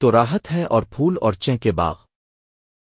تو راحت ہے اور پھول اور چیں کے باغ۔